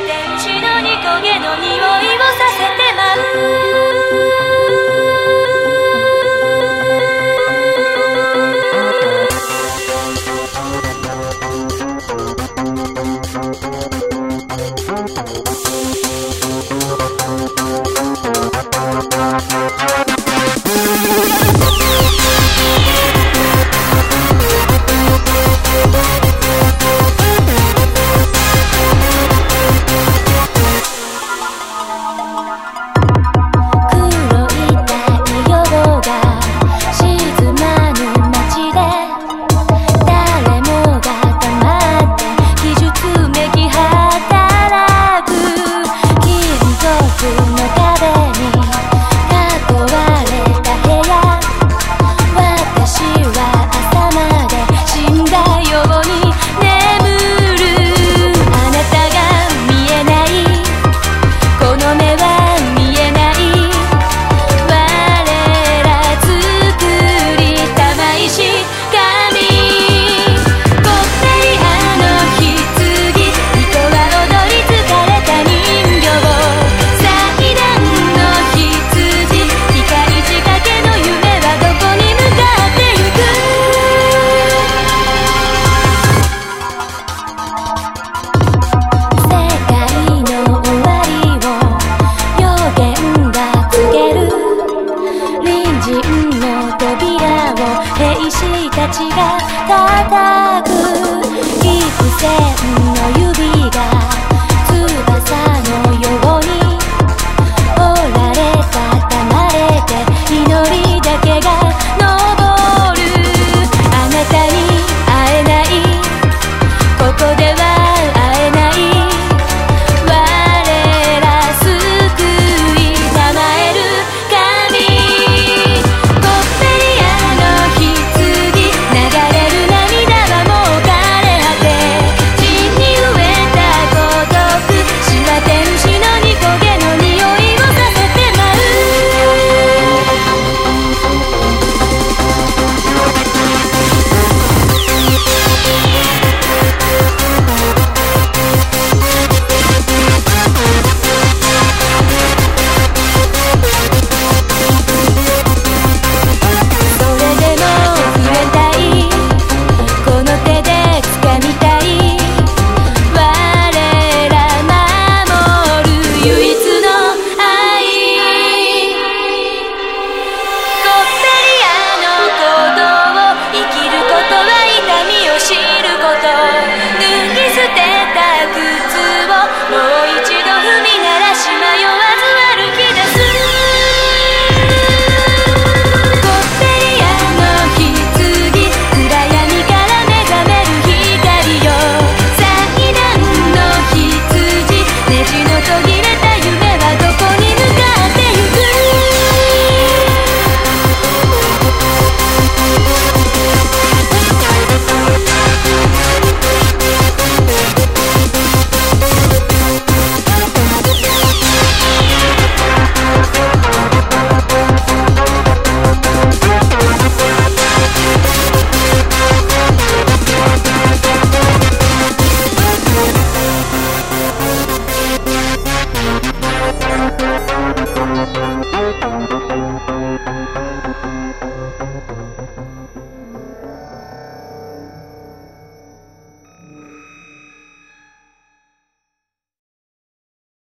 天地のに焦げの匂いをさせてまう。叩く。幾千の指が翼のように